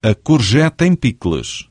A courgette em picles.